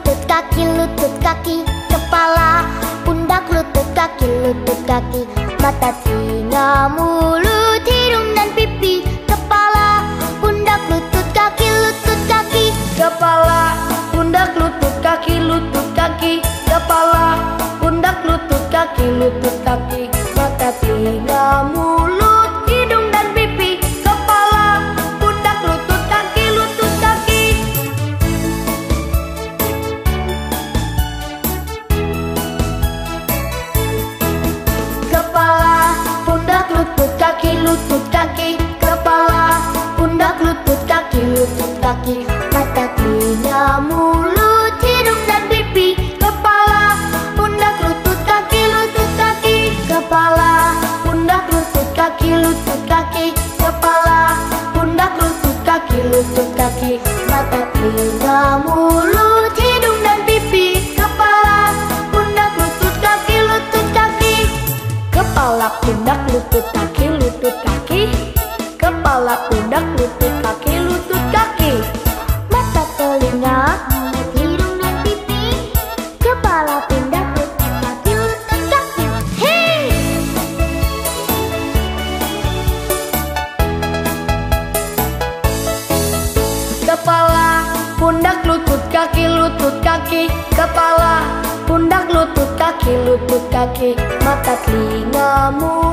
kaki, lutut kaki Kepala, pundak, lutut kaki, lutut kaki Mata, telinga, mulut, hidung dan pipi Kepala, pundak, lutut kaki, lutut kaki Kepala, pundak, lutut kaki, lutut kaki Kepala, pundak, lutut kaki, lutut kaki lutut kaki Kepala, pundak, lutut kaki, lutut kaki Mata, telinga, mulut, hidung dan pipi Kepala, pundak, lutut kaki, lutut kaki Kepala, pundak, lutut kaki, lutut kaki Kepala, pundak, lutut kaki, lutut kaki Mata, telinga, mulut, hidung dan pipi Kepala, pundak, lutut kaki, lutut kaki Kepala, pundak, lutut kaki, Kepala, pundak, lutut, kaki, lutut, kaki Kepala, pundak, lutut, kaki, lutut, kaki Mata, telinga, mulut,